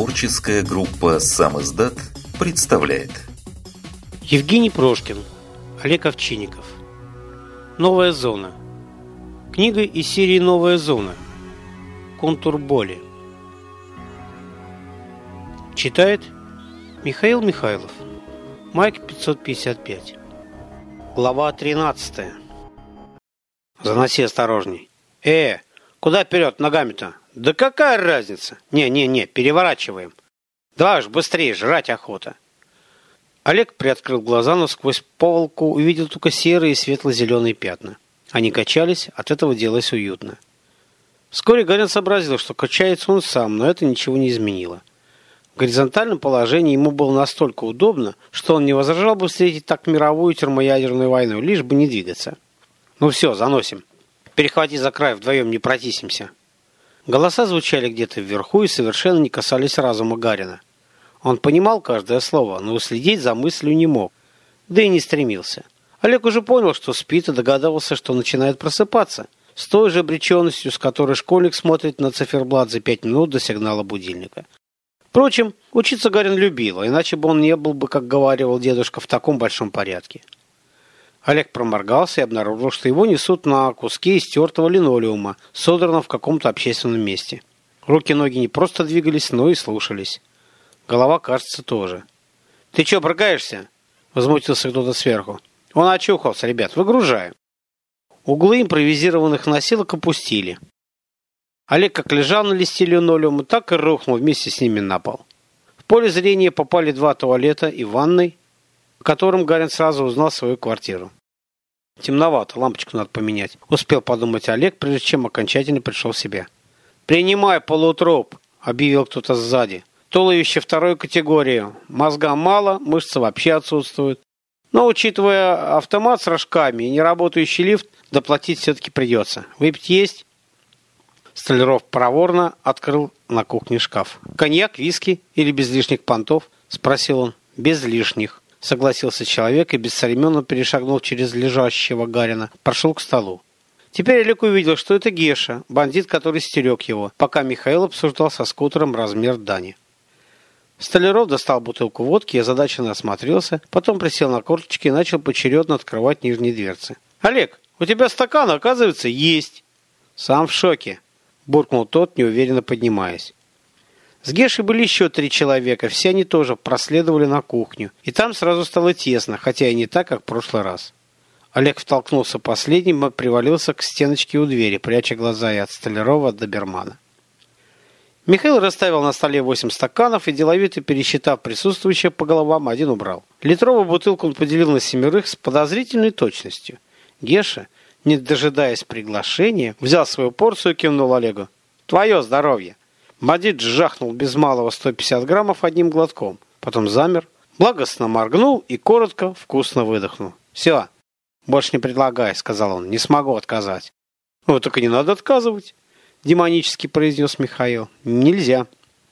Творческая группа «Сам издат» представляет. Евгений Прошкин, Олег Овчинников. Новая зона Книга из серии «Новая зона» Контур боли Читает Михаил Михайлов. Майк 555 Глава 13 Заноси осторожней Э, куда вперед ногами-то? Да какая разница? Не-не-не, переворачиваем. Давай уж быстрее, жрать охота. Олег приоткрыл глаза, но сквозь поволоку увидел только серые и светло-зеленые пятна. Они качались, от этого делалось уютно. Вскоре Гарин сообразил, что качается он сам, но это ничего не изменило. В горизонтальном положении ему было настолько удобно, что он не возражал бы встретить так мировую термоядерную войну, лишь бы не двигаться. Ну все, заносим. Перехвати за край, вдвоем не протисимся. Голоса звучали где-то вверху и совершенно не касались разума Гарина. Он понимал каждое слово, но уследить за мыслью не мог, да и не стремился. Олег уже понял, что спит и догадывался, что начинает просыпаться, с той же обреченностью, с которой школьник смотрит на циферблат за пять минут до сигнала будильника. Впрочем, учиться Гарин любил, иначе бы он не был бы, как говаривал дедушка, в таком большом порядке. Олег проморгался и обнаружил, что его несут на куски истертого линолеума, содранного в каком-то общественном месте. Руки-ноги не просто двигались, но и слушались. Голова, кажется, тоже. «Ты чё, брыкаешься?» — возмутился кто-то сверху. «Он очухался, ребят, выгружаем». Углы импровизированных носилок опустили. Олег как лежал на листе линолеума, так и рухнул вместе с ними на пол. В поле зрения попали два туалета и ванной, в котором Гарин сразу узнал свою квартиру. Темновато, лампочку надо поменять. Успел подумать Олег, прежде чем окончательно пришел в себя. «Принимай полутроп», — объявил кто-то сзади. «Туловище второй категории. Мозга мало, мышцы вообще отсутствуют. Но, учитывая автомат с рожками и неработающий лифт, доплатить все-таки придется. Выпить есть?» Столяров проворно открыл на кухне шкаф. «Коньяк, виски или без лишних понтов?» — спросил он. «Без лишних» согласился человек и бесцеремонно перешагнул через лежащего Гарина, прошел к столу. Теперь Олег увидел, что это Геша, бандит, который стерег его, пока Михаил обсуждал со скутером размер дани. Столяров достал бутылку водки и озадаченно осмотрелся, потом присел на корточки и начал поочередно открывать нижние дверцы. «Олег, у тебя стакан, оказывается, есть!» «Сам в шоке», – буркнул тот, неуверенно поднимаясь. С Гешей были еще три человека, все они тоже проследовали на кухню. И там сразу стало тесно, хотя и не так, как в прошлый раз. Олег втолкнулся последним и привалился к стеночке у двери, пряча глаза и от Столярова до Бермана. Михаил расставил на столе восемь стаканов и, деловито пересчитав присутствующих по головам, один убрал. Литровую бутылку он поделил на семерых с подозрительной точностью. Геша, не дожидаясь приглашения, взял свою порцию и кивнул Олегу. «Твое здоровье!» Бандит жахнул без малого 150 граммов одним глотком. Потом замер, благостно моргнул и коротко, вкусно выдохнул. «Все, больше не предлагай», — сказал он. «Не смогу отказать». «Ну, только не надо отказывать», — демонически произнес Михаил. «Нельзя».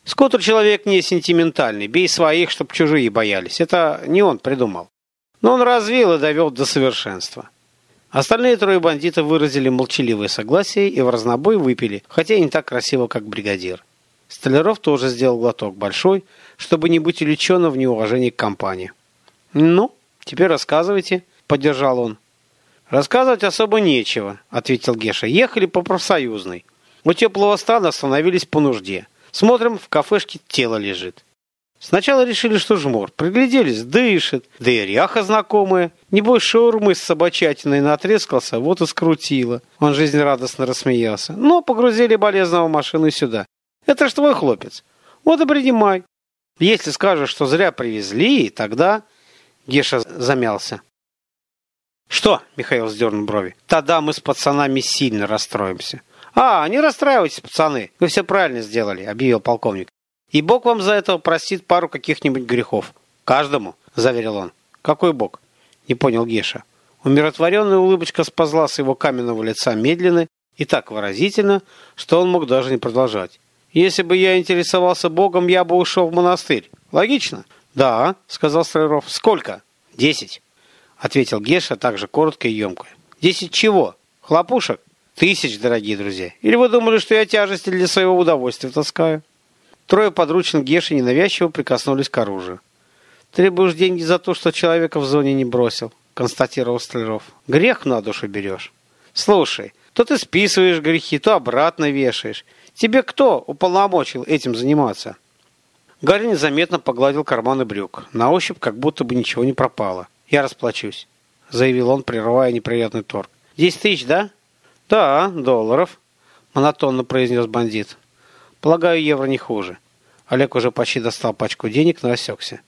Скоттер человек не сентиментальный. Бей своих, чтоб чужие боялись. Это не он придумал. Но он развил и довел до совершенства. Остальные трое бандитов выразили молчаливое согласие и в разнобой выпили, хотя и не так красиво, как бригадир. Столяров тоже сделал глоток большой, чтобы не быть увлеченным в неуважении к компании. «Ну, теперь рассказывайте», — поддержал он. «Рассказывать особо нечего», — ответил Геша. «Ехали по профсоюзной. У теплого стана остановились по нужде. Смотрим, в кафешке тело лежит. Сначала решили, что жмур. Пригляделись, дышит. Да и ряха знакомая. Небось, шаурмы с собачатиной натрескался, вот и скрутило. Он жизнерадостно рассмеялся. Но погрузили болезного в машину сюда. Это ж твой хлопец. Вот и принимай. Если скажешь, что зря привезли, тогда...» Геша замялся. «Что?» — Михаил сдернул брови. «Тогда мы с пацанами сильно расстроимся». «А, не расстраивайтесь, пацаны. Вы все правильно сделали», — объявил полковник. «И Бог вам за это простит пару каких-нибудь грехов. Каждому», — заверил он. «Какой Бог?» — не понял Геша. Умиротворенная улыбочка сползла с его каменного лица медленно и так выразительно, что он мог даже не продолжать. Если бы я интересовался Богом, я бы ушел в монастырь. Логично? Да, сказал Столяров. Сколько? Десять. Ответил Геша также коротко и емко. Десять чего? Хлопушек? Тысяч, дорогие друзья. Или вы думали, что я тяжести для своего удовольствия таскаю? Трое подручных Геши ненавязчиво прикоснулись к оружию. «Требуешь деньги за то, что человека в зоне не бросил», — констатировал Столяров. «Грех на душу берешь. Слушай, то ты списываешь грехи, то обратно вешаешь. Тебе кто уполномочил этим заниматься?» Гарри незаметно погладил карманы брюк. На ощупь как будто бы ничего не пропало. «Я расплачусь», — заявил он, прерывая неприятный торг. «Десять тысяч, да?» «Да, долларов», — монотонно произнес бандит. «Полагаю, евро не хуже». Олег уже почти достал пачку денег, но осекся.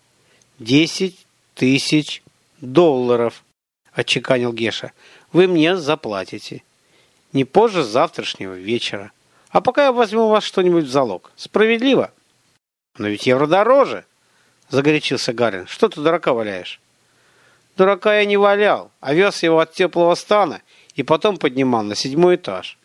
«Десять тысяч долларов», — отчеканил Геша. «Вы мне заплатите. Не позже завтрашнего вечера. А пока я возьму у вас что-нибудь в залог. Справедливо?» «Но ведь евро дороже», — загорячился Гарин. «Что ты дурака валяешь?» «Дурака я не валял, а вез его от теплого стана и потом поднимал на седьмой этаж».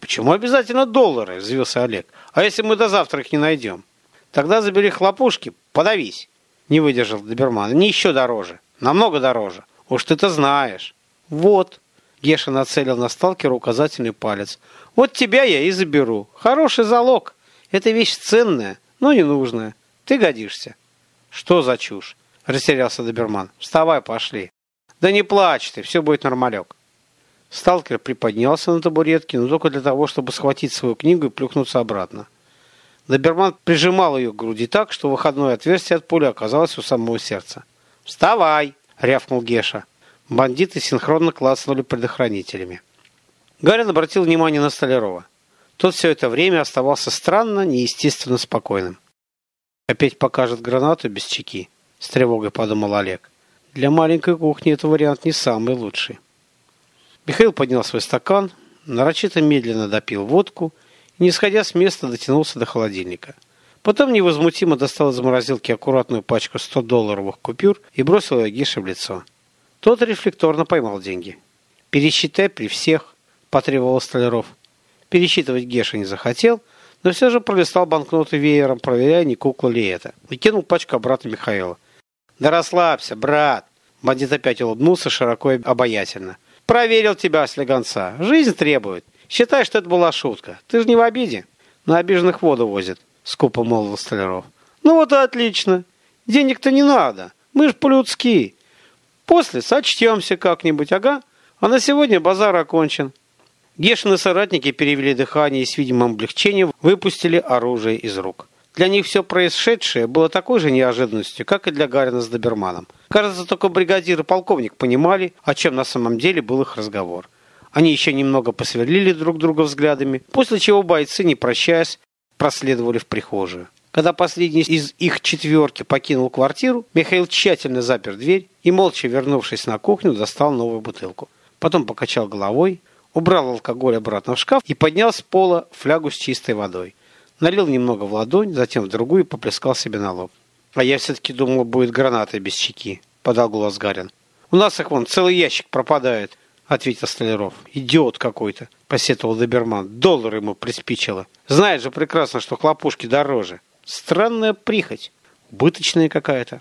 «Почему обязательно доллары?» – взвился Олег. «А если мы до завтра их не найдем?» «Тогда забери хлопушки, подавись!» Не выдержал Доберман. «Не еще дороже. Намного дороже. Уж ты-то знаешь». «Вот». Геша нацелил на сталкера указательный палец. «Вот тебя я и заберу. Хороший залог. Это вещь ценная, но ненужная. Ты годишься». «Что за чушь?» – растерялся Доберман. «Вставай, пошли». «Да не плачь ты, все будет нормалек». Сталкер приподнялся на табуретке, но только для того, чтобы схватить свою книгу и плюхнуться обратно. Доберман прижимал ее к груди так, что выходное отверстие от пули оказалось у самого сердца. «Вставай!» — рявкнул Геша. Бандиты синхронно клацнули предохранителями. Гарин обратил внимание на Столярова. Тот все это время оставался странно, неестественно спокойным. «Опять покажет гранату без чеки», — с тревогой подумал Олег. «Для маленькой кухни это вариант не самый лучший». Михаил поднял свой стакан, нарочито медленно допил водку и, не сходя с места, дотянулся до холодильника. Потом невозмутимо достал из морозилки аккуратную пачку 100-долларовых купюр и бросил ее Гише в лицо. Тот рефлекторно поймал деньги. «Пересчитай при всех», – потребовал Столяров. Пересчитывать Геша не захотел, но все же пролистал банкноты веером, проверяя, не кукла ли это, и кинул пачку обратно Михаила. «Да расслабься, брат!» Бандит опять улыбнулся широко и обаятельно. Проверил тебя, слегонца. Жизнь требует. Считай, что это была шутка. Ты же не в обиде. На обиженных воду возят, скупо молвил Столяров. Ну вот и отлично. Денег-то не надо. Мы ж по-людски. После сочтемся как-нибудь, ага. А на сегодня базар окончен. Гешины соратники перевели дыхание и с видимым облегчением выпустили оружие из рук. Для них все происшедшее было такой же неожиданностью, как и для Гарина с Доберманом. Кажется, только бригадир и полковник понимали, о чем на самом деле был их разговор. Они еще немного посверлили друг друга взглядами, после чего бойцы, не прощаясь, проследовали в прихожую. Когда последний из их четверки покинул квартиру, Михаил тщательно запер дверь и, молча вернувшись на кухню, достал новую бутылку. Потом покачал головой, убрал алкоголь обратно в шкаф и поднял с пола флягу с чистой водой. Налил немного в ладонь, затем в другую и поплескал себе на лоб. «А я все-таки думал, будет граната без чеки», — подал голос Гарин. «У нас их вон целый ящик пропадает», — ответил Столяров. «Идиот какой-то», — посетовал Доберман. «Доллар ему приспичило. Знает же прекрасно, что хлопушки дороже. Странная прихоть. Убыточная какая-то».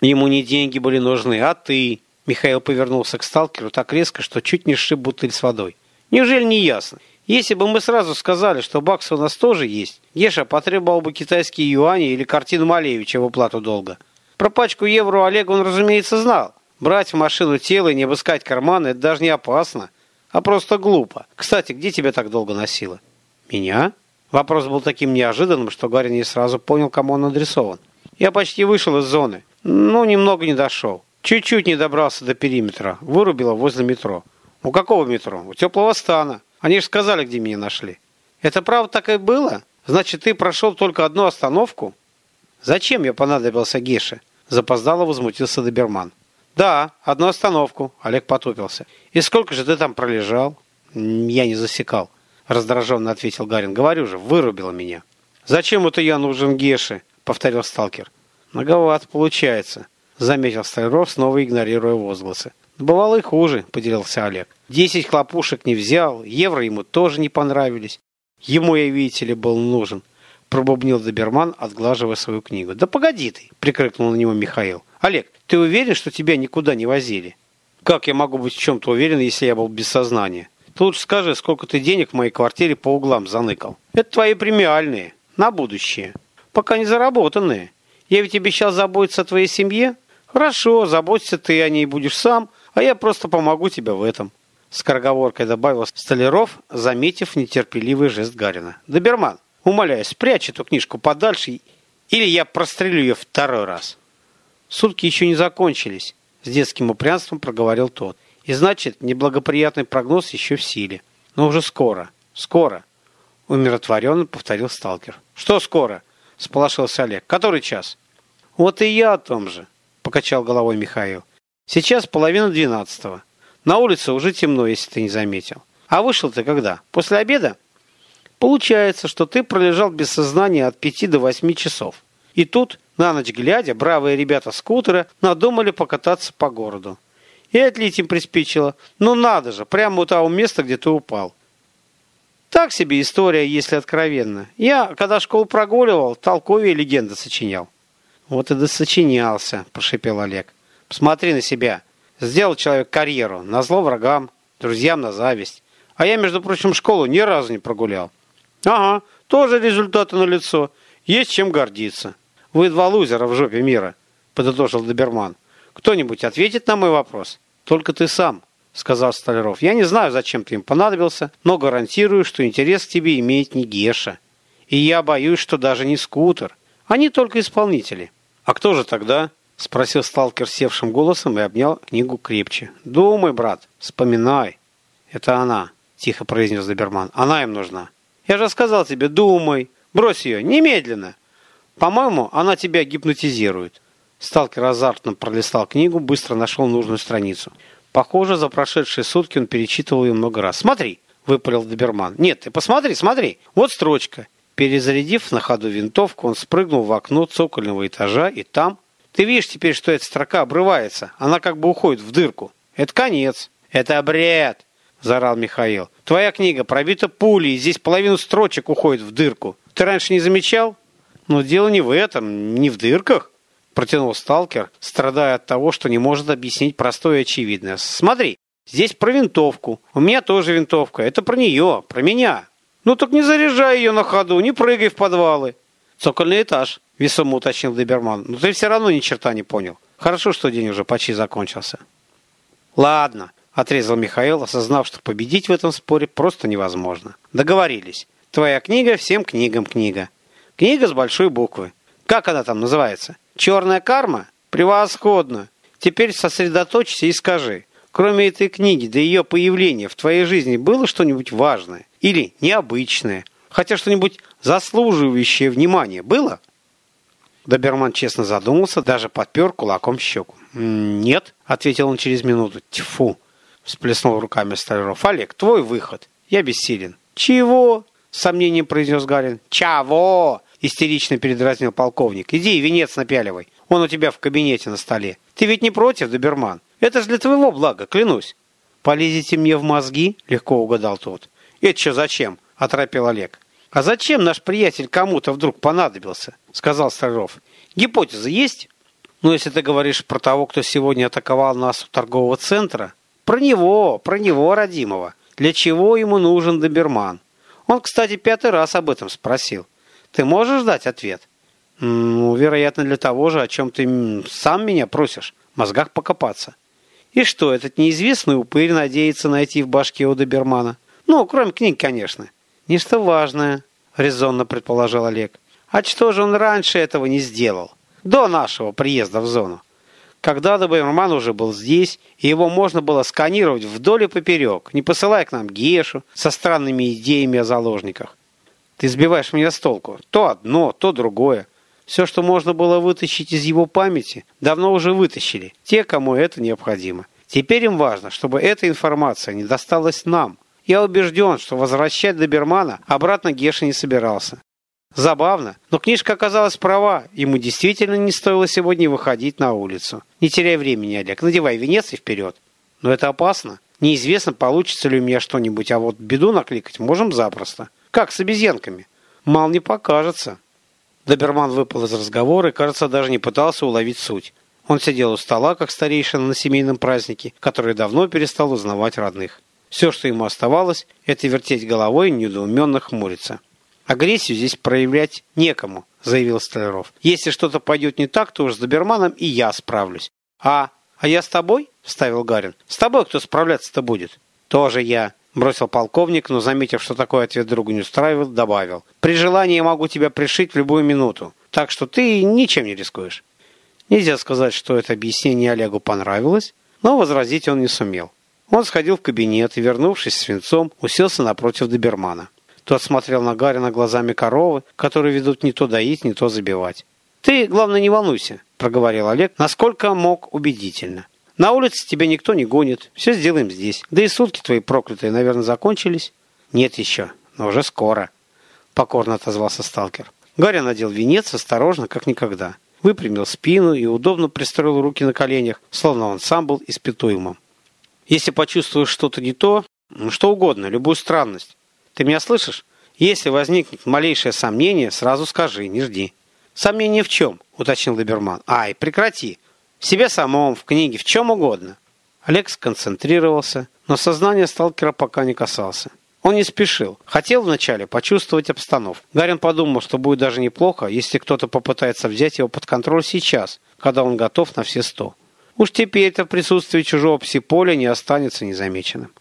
Ему не деньги были нужны, а ты. Михаил повернулся к сталкеру так резко, что чуть не сшиб бутыль с водой. Неужели не ясно? Если бы мы сразу сказали, что баксы у нас тоже есть, Геша потребовал бы китайские юани или картину Малевича в уплату долга. Про пачку евро Олег он, разумеется, знал. Брать в машину тело и не обыскать карманы – это даже не опасно, а просто глупо. Кстати, где тебя так долго носило? Меня? Вопрос был таким неожиданным, что Гарри не сразу понял, кому он адресован. Я почти вышел из зоны, но немного не дошел. Чуть-чуть не добрался до периметра, вырубило возле метро. У какого метро? У теплого стана. Они же сказали, где меня нашли. Это правда так и было? Значит, ты прошел только одну остановку? Зачем я понадобился Геше? Запоздало возмутился Доберман. Да, одну остановку. Олег потупился. И сколько же ты там пролежал? Я не засекал. Раздраженно ответил Гарин. Говорю же, вырубило меня. Зачем это я нужен Геше? Повторил сталкер. Многовато получается. Заметил Столяров, снова игнорируя возгласы. Бывало и хуже, поделился Олег. Десять хлопушек не взял, евро ему тоже не понравились. Ему, я, видите ли, был нужен. Пробубнил Доберман, отглаживая свою книгу. «Да погоди ты!» – прикрикнул на него Михаил. «Олег, ты уверен, что тебя никуда не возили?» «Как я могу быть в чем-то уверен, если я был без сознания?» «Ты лучше скажи, сколько ты денег в моей квартире по углам заныкал?» «Это твои премиальные. На будущее». пока не заработанные. Я ведь обещал заботиться о твоей семье. Хорошо, заботься ты о ней будешь сам, а я просто помогу тебе в этом. Скороговоркой добавил Столяров, заметив нетерпеливый жест Гарина. «Доберман, умоляю, спрячь эту книжку подальше, или я прострелю ее второй раз». Сутки еще не закончились, с детским упрямством проговорил тот. И значит, неблагоприятный прогноз еще в силе. Но уже скоро, скоро, умиротворенно повторил сталкер. Что скоро? Сполошился Олег. Который час? Вот и я о том же, покачал головой Михаил. Сейчас половина двенадцатого. На улице уже темно, если ты не заметил. А вышел ты когда? После обеда? Получается, что ты пролежал без сознания от пяти до восьми часов. И тут, на ночь глядя, бравые ребята скутера надумали покататься по городу. И отлить им приспичило. Ну надо же, прямо у того места, где ты упал. Так себе история, если откровенно. Я, когда школу прогуливал, толковые легенды сочинял. Вот и досочинялся, прошипел Олег. Посмотри на себя. Сделал человек карьеру, на врагам, друзьям на зависть. А я, между прочим, школу ни разу не прогулял. Ага, тоже результаты на лицо. Есть чем гордиться. Вы два лузера в жопе мира, подытожил Доберман. Кто-нибудь ответит на мой вопрос? Только ты сам, сказал Столяров. Я не знаю, зачем ты им понадобился, но гарантирую, что интерес к тебе имеет не Геша. И я боюсь, что даже не скутер. Они только исполнители. А кто же тогда? Спросил сталкер севшим голосом и обнял книгу крепче. «Думай, брат, вспоминай». «Это она», — тихо произнес Доберман. «Она им нужна». «Я же сказал тебе, думай. Брось ее, немедленно. По-моему, она тебя гипнотизирует». Сталкер азартно пролистал книгу, быстро нашел нужную страницу. Похоже, за прошедшие сутки он перечитывал ее много раз. «Смотри!» — выпалил Доберман. «Нет, ты посмотри, смотри! Вот строчка!» Перезарядив на ходу винтовку, он спрыгнул в окно цокольного этажа и там, ты видишь теперь, что эта строка обрывается. Она как бы уходит в дырку. Это конец. Это бред, заорал Михаил. Твоя книга пробита пулей, здесь половину строчек уходит в дырку. Ты раньше не замечал? Но дело не в этом, не в дырках, протянул сталкер, страдая от того, что не может объяснить простое и очевидное. Смотри, здесь про винтовку. У меня тоже винтовка. Это про нее, про меня. Ну так не заряжай ее на ходу, не прыгай в подвалы. Цокольный этаж, весомо уточнил Доберман. Но ты все равно ни черта не понял. Хорошо, что день уже почти закончился. Ладно, отрезал Михаил, осознав, что победить в этом споре просто невозможно. Договорились. Твоя книга всем книгам книга. Книга с большой буквы. Как она там называется? Черная карма? Превосходно. Теперь сосредоточься и скажи. Кроме этой книги до ее появления в твоей жизни было что-нибудь важное или необычное? Хотя что-нибудь заслуживающее внимания было? Доберман честно задумался, даже подпер кулаком щеку. «Нет», — ответил он через минуту. «Тьфу!» — всплеснул руками Столяров. «Олег, твой выход. Я бессилен». «Чего?» — с сомнением произнес Гарин. «Чего?» — истерично передразнил полковник. «Иди, венец напяливай. Он у тебя в кабинете на столе. Ты ведь не против, Доберман? Это же для твоего блага, клянусь». «Полезете мне в мозги?» — легко угадал тот. «Это что зачем?» — оторопил Олег. «А зачем наш приятель кому-то вдруг понадобился?» — сказал Столяров. «Гипотеза есть?» «Ну, если ты говоришь про того, кто сегодня атаковал нас у торгового центра, про него, про него, родимого. Для чего ему нужен доберман? Он, кстати, пятый раз об этом спросил. Ты можешь дать ответ?» «Ну, вероятно, для того же, о чем ты сам меня просишь, в мозгах покопаться». «И что, этот неизвестный упырь надеется найти в башке у добермана?» «Ну, кроме книг, конечно». «Нечто важное», — резонно предположил Олег. «А что же он раньше этого не сделал? До нашего приезда в зону. Когда Доберман уже был здесь, и его можно было сканировать вдоль и поперек, не посылая к нам Гешу со странными идеями о заложниках. Ты сбиваешь меня с толку. То одно, то другое. Все, что можно было вытащить из его памяти, давно уже вытащили. Те, кому это необходимо. Теперь им важно, чтобы эта информация не досталась нам, я убежден, что возвращать Добермана обратно Геша не собирался. Забавно, но книжка оказалась права. Ему действительно не стоило сегодня выходить на улицу. Не теряй времени, Олег. Надевай венец и вперед. Но это опасно. Неизвестно, получится ли у меня что-нибудь, а вот беду накликать можем запросто. Как с обезьянками? Мал не покажется. Доберман выпал из разговора и, кажется, даже не пытался уловить суть. Он сидел у стола, как старейшина на семейном празднике, который давно перестал узнавать родных. Все, что ему оставалось, это вертеть головой и недоуменно хмуриться. Агрессию здесь проявлять некому, заявил Столяров. «Если что-то пойдет не так, то уж с доберманом и я справлюсь». «А, а я с тобой?» – вставил Гарин. «С тобой кто справляться-то будет?» «Тоже я», – бросил полковник, но, заметив, что такой ответ другу не устраивает, добавил. «При желании я могу тебя пришить в любую минуту, так что ты ничем не рискуешь». Нельзя сказать, что это объяснение Олегу понравилось, но возразить он не сумел. Он сходил в кабинет и, вернувшись с свинцом, уселся напротив добермана. Тот смотрел на Гарина глазами коровы, которые ведут не то доить, не то забивать. «Ты, главное, не волнуйся», — проговорил Олег, насколько мог убедительно. «На улице тебя никто не гонит, все сделаем здесь. Да и сутки твои проклятые, наверное, закончились». «Нет еще, но уже скоро», — покорно отозвался сталкер. Гарри надел венец осторожно, как никогда. Выпрямил спину и удобно пристроил руки на коленях, словно он сам был испытуемым. «Если почувствуешь что-то не то, что угодно, любую странность, ты меня слышишь? Если возникнет малейшее сомнение, сразу скажи, не жди. Сомнение в чем? Уточнил Доберман. Ай, прекрати. Себе самом, в книге, в чем угодно. Олег сконцентрировался, но сознание сталкера пока не касался. Он не спешил. Хотел вначале почувствовать обстановку. Гарин подумал, что будет даже неплохо, если кто-то попытается взять его под контроль сейчас, когда он готов на все сто. Уж теперь-то присутствие чужого псиполя не останется незамеченным.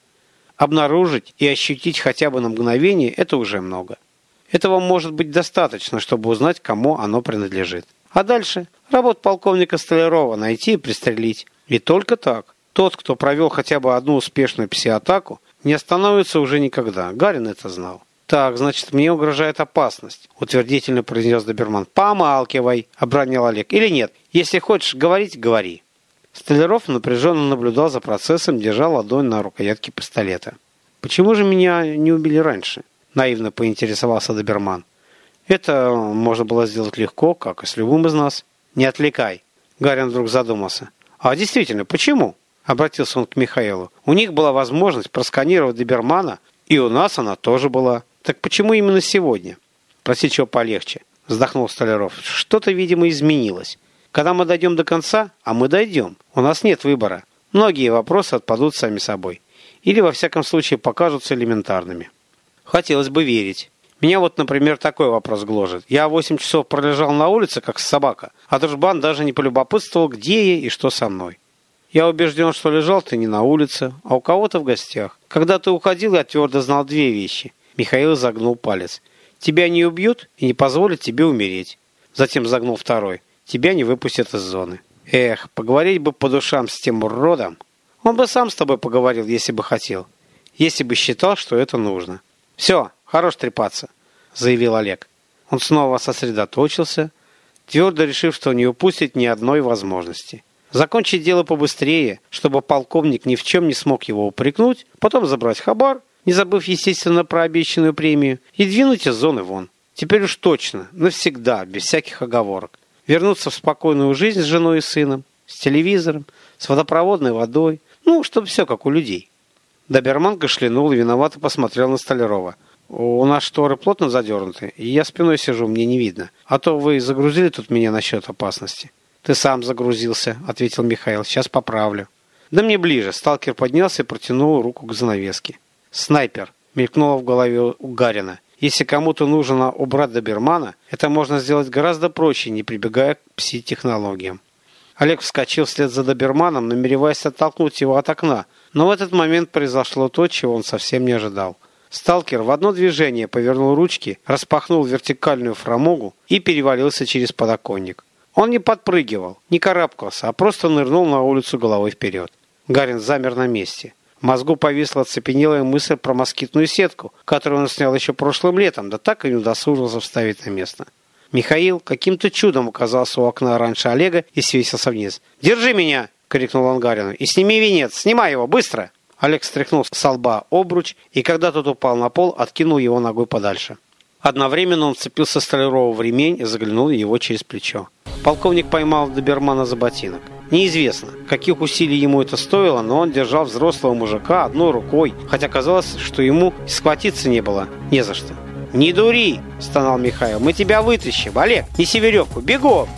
Обнаружить и ощутить хотя бы на мгновение – это уже много. Этого может быть достаточно, чтобы узнать, кому оно принадлежит. А дальше – работа полковника Столярова – найти и пристрелить. И только так. Тот, кто провел хотя бы одну успешную пси-атаку, не остановится уже никогда. Гарин это знал. «Так, значит, мне угрожает опасность», – утвердительно произнес Доберман. «Помалкивай», – обронил Олег. «Или нет? Если хочешь говорить, говори». Столяров напряженно наблюдал за процессом, держа ладонь на рукоятке пистолета. «Почему же меня не убили раньше?» – наивно поинтересовался Доберман. «Это можно было сделать легко, как и с любым из нас. Не отвлекай!» Гарин вдруг задумался. «А действительно, почему?» – обратился он к Михаилу. «У них была возможность просканировать Добермана, и у нас она тоже была. Так почему именно сегодня?» «Проси чего полегче», – вздохнул Столяров. «Что-то, видимо, изменилось. Когда мы дойдем до конца, а мы дойдем, у нас нет выбора. Многие вопросы отпадут сами собой. Или, во всяком случае, покажутся элементарными. Хотелось бы верить. Меня вот, например, такой вопрос гложет. Я 8 часов пролежал на улице, как собака, а дружбан даже не полюбопытствовал, где я и что со мной. Я убежден, что лежал ты не на улице, а у кого-то в гостях. Когда ты уходил, я твердо знал две вещи. Михаил загнул палец. Тебя не убьют и не позволят тебе умереть. Затем загнул второй тебя не выпустят из зоны. Эх, поговорить бы по душам с тем уродом. Он бы сам с тобой поговорил, если бы хотел. Если бы считал, что это нужно. Все, хорош трепаться, заявил Олег. Он снова сосредоточился, твердо решив, что не упустит ни одной возможности. Закончить дело побыстрее, чтобы полковник ни в чем не смог его упрекнуть, потом забрать хабар, не забыв, естественно, про обещанную премию, и двинуть из зоны вон. Теперь уж точно, навсегда, без всяких оговорок вернуться в спокойную жизнь с женой и сыном, с телевизором, с водопроводной водой, ну, чтобы все как у людей. Доберман кашлянул и виновато посмотрел на Столярова. «У нас шторы плотно задернуты, и я спиной сижу, мне не видно. А то вы загрузили тут меня насчет опасности». «Ты сам загрузился», — ответил Михаил. «Сейчас поправлю». «Да мне ближе». Сталкер поднялся и протянул руку к занавеске. «Снайпер», — мелькнуло в голове у Гарина. Если кому-то нужно убрать добермана, это можно сделать гораздо проще, не прибегая к пси-технологиям. Олег вскочил вслед за доберманом, намереваясь оттолкнуть его от окна, но в этот момент произошло то, чего он совсем не ожидал. Сталкер в одно движение повернул ручки, распахнул вертикальную фрамугу и перевалился через подоконник. Он не подпрыгивал, не карабкался, а просто нырнул на улицу головой вперед. Гарин замер на месте. В мозгу повисла оцепенелая мысль про москитную сетку, которую он снял еще прошлым летом, да так и не удосужился вставить на место. Михаил каким-то чудом оказался у окна раньше Олега и свесился вниз. «Держи меня!» — крикнул он Гарину. «И сними венец! Снимай его! Быстро!» Олег стряхнул с лба обруч, и когда тот упал на пол, откинул его ногой подальше. Одновременно он вцепился Столярову в ремень и заглянул его через плечо. Полковник поймал добермана за ботинок. Неизвестно, каких усилий ему это стоило, но он держал взрослого мужика одной рукой, хотя казалось, что ему схватиться не было не за что. «Не дури!» – стонал Михаил. «Мы тебя вытащим! Олег, неси веревку! Бегом!»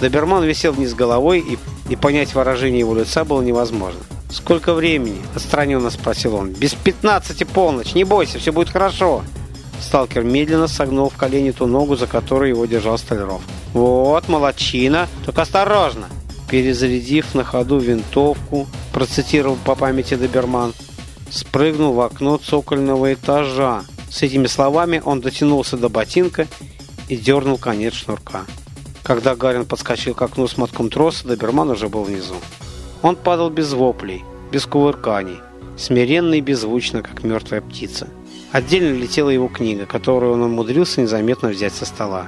Доберман висел вниз головой, и, и понять выражение его лица было невозможно. «Сколько времени?» – отстраненно спросил он. «Без пятнадцати полночь! Не бойся, все будет хорошо!» Сталкер медленно согнул в колени ту ногу, за которую его держал Столяров. «Вот, молодчина! Только осторожно!» Перезарядив на ходу винтовку, процитировал по памяти Доберман, спрыгнул в окно цокольного этажа. С этими словами он дотянулся до ботинка и дернул конец шнурка. Когда Гарин подскочил к окну с мотком троса, Доберман уже был внизу. Он падал без воплей, без кувырканий, смиренно и беззвучно, как мертвая птица. Отдельно летела его книга, которую он умудрился незаметно взять со стола.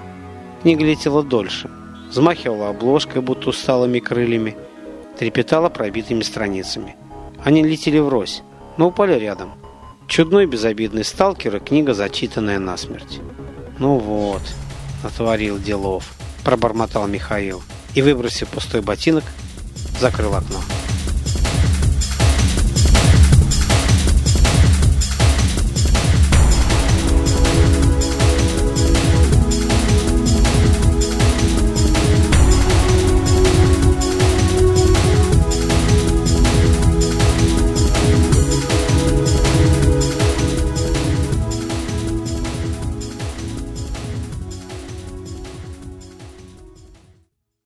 Книга летела дольше, взмахивала обложкой, будто усталыми крыльями, трепетала пробитыми страницами. Они летели врозь, но упали рядом. Чудной безобидный сталкер и книга, зачитанная насмерть. «Ну вот», — натворил делов, — пробормотал Михаил и, выбросив пустой ботинок, закрыл окно.